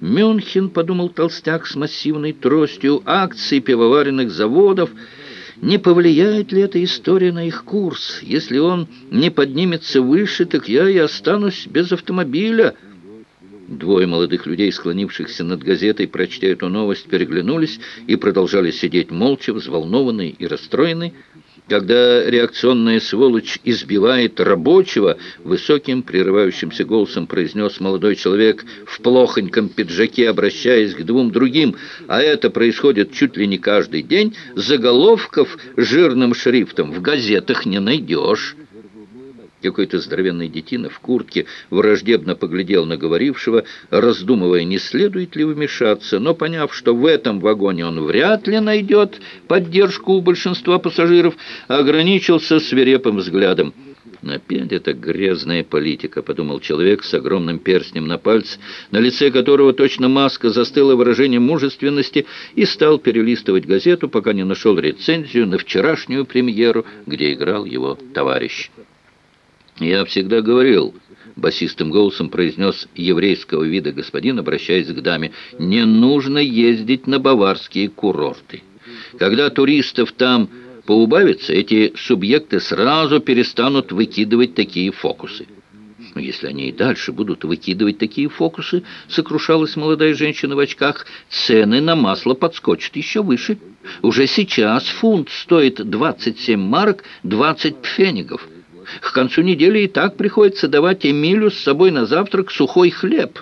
Мюнхен, подумал толстяк с массивной тростью, акции пивоваренных заводов. Не повлияет ли эта история на их курс? Если он не поднимется выше, так я и останусь без автомобиля». Двое молодых людей, склонившихся над газетой, прочтя эту новость, переглянулись и продолжали сидеть молча, взволнованные и расстроенные. Когда реакционная сволочь избивает рабочего, высоким прерывающимся голосом произнес молодой человек в плохоньком пиджаке, обращаясь к двум другим, а это происходит чуть ли не каждый день, заголовков жирным шрифтом в газетах не найдешь. Какой-то здоровенный детина в куртке враждебно поглядел на говорившего, раздумывая, не следует ли вмешаться, но поняв, что в этом вагоне он вряд ли найдет поддержку у большинства пассажиров, ограничился свирепым взглядом. «Опять эта грязная политика», — подумал человек с огромным перстнем на пальце, на лице которого точно маска застыла выражение мужественности и стал перелистывать газету, пока не нашел рецензию на вчерашнюю премьеру, где играл его товарищ. «Я всегда говорил», — басистым голосом произнес еврейского вида господин, обращаясь к даме, «не нужно ездить на баварские курорты. Когда туристов там поубавится, эти субъекты сразу перестанут выкидывать такие фокусы». Но если они и дальше будут выкидывать такие фокусы, сокрушалась молодая женщина в очках, цены на масло подскочат еще выше. Уже сейчас фунт стоит 27 марок 20 пфенигов. К концу недели и так приходится давать Эмилю с собой на завтрак сухой хлеб.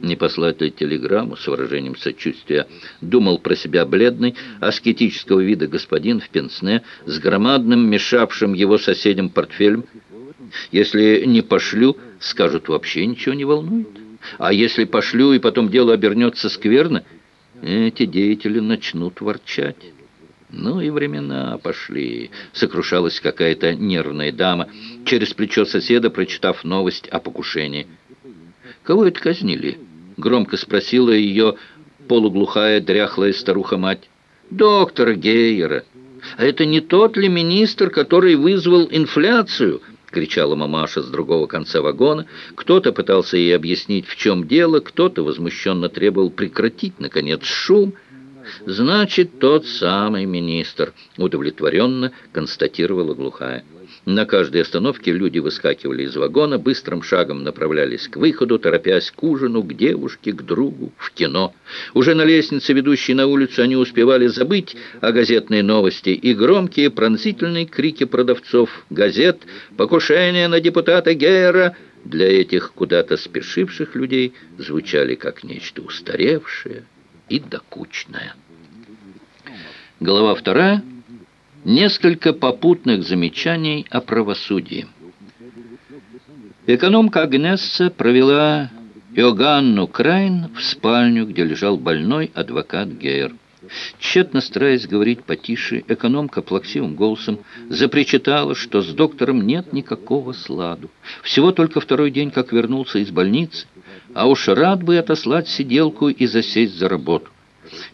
Не послать ли телеграмму с выражением сочувствия, думал про себя бледный, аскетического вида господин в пенсне с громадным, мешавшим его соседям портфелем. Если не пошлю, скажут, вообще ничего не волнует. А если пошлю, и потом дело обернется скверно, эти деятели начнут ворчать. «Ну и времена пошли», — сокрушалась какая-то нервная дама, через плечо соседа, прочитав новость о покушении. «Кого это казнили?» — громко спросила ее полуглухая дряхлая старуха-мать. «Доктора Гейера. А это не тот ли министр, который вызвал инфляцию?» — кричала мамаша с другого конца вагона. Кто-то пытался ей объяснить, в чем дело, кто-то возмущенно требовал прекратить, наконец, шум — «Значит, тот самый министр», — удовлетворенно констатировала глухая. На каждой остановке люди выскакивали из вагона, быстрым шагом направлялись к выходу, торопясь к ужину, к девушке, к другу, в кино. Уже на лестнице, ведущей на улицу, они успевали забыть о газетной новости и громкие пронзительные крики продавцов газет «Покушение на депутата Гейера!» для этих куда-то спешивших людей звучали как нечто устаревшее, и докучная. Глава вторая. Несколько попутных замечаний о правосудии. Экономка Агнесса провела Иоганну Крайн в спальню, где лежал больной адвокат Гейр. Тщетно стараясь говорить потише, экономка плаксивым голосом запричитала, что с доктором нет никакого сладу. Всего только второй день, как вернулся из больницы, а уж рад бы отослать сиделку и засесть за работу.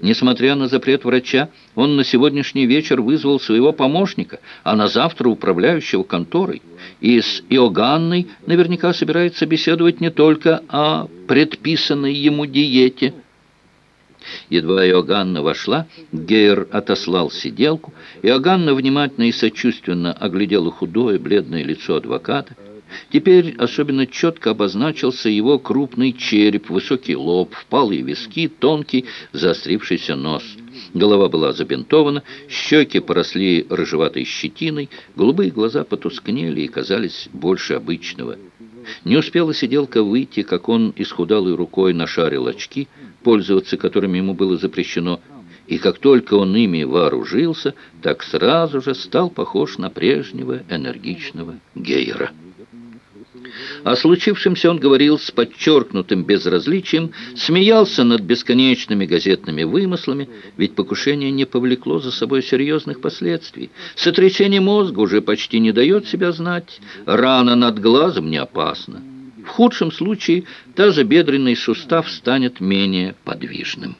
Несмотря на запрет врача, он на сегодняшний вечер вызвал своего помощника, а на завтра управляющего конторой. И с Иоганной наверняка собирается беседовать не только о предписанной ему диете. Едва Иоганна вошла, Гейр отослал сиделку. Иоганна внимательно и сочувственно оглядела худое, бледное лицо адвоката. Теперь особенно четко обозначился его крупный череп, высокий лоб, впалые виски, тонкий заострившийся нос. Голова была забинтована, щеки поросли рыжеватой щетиной, голубые глаза потускнели и казались больше обычного. Не успела сиделка выйти, как он исхудалой рукой нашарил очки, пользоваться которыми ему было запрещено, и как только он ими вооружился, так сразу же стал похож на прежнего энергичного Гейера. О случившемся он говорил с подчеркнутым безразличием, смеялся над бесконечными газетными вымыслами, ведь покушение не повлекло за собой серьезных последствий. Сотрясение мозга уже почти не дает себя знать, рана над глазом не опасна. В худшем случае тазобедренный сустав станет менее подвижным.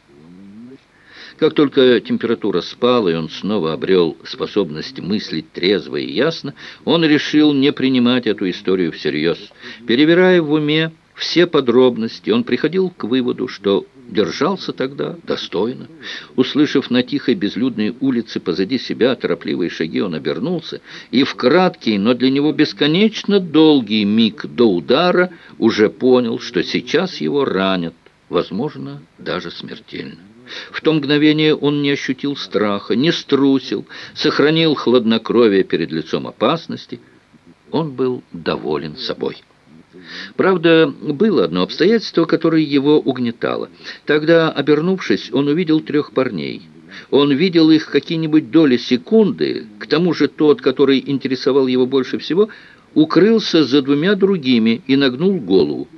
Как только температура спала, и он снова обрел способность мыслить трезво и ясно, он решил не принимать эту историю всерьез. Перебирая в уме все подробности, он приходил к выводу, что держался тогда достойно. Услышав на тихой безлюдной улице позади себя торопливые шаги, он обернулся и в краткий, но для него бесконечно долгий миг до удара уже понял, что сейчас его ранят, возможно, даже смертельно. В то мгновение он не ощутил страха, не струсил, сохранил хладнокровие перед лицом опасности. Он был доволен собой. Правда, было одно обстоятельство, которое его угнетало. Тогда, обернувшись, он увидел трех парней. Он видел их какие-нибудь доли секунды, к тому же тот, который интересовал его больше всего, укрылся за двумя другими и нагнул голову.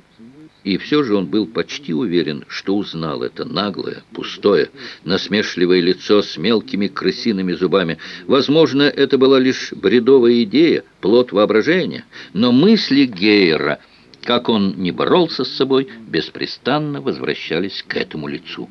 И все же он был почти уверен, что узнал это наглое, пустое, насмешливое лицо с мелкими крысиными зубами. Возможно, это была лишь бредовая идея, плод воображения, но мысли Гейера, как он не боролся с собой, беспрестанно возвращались к этому лицу.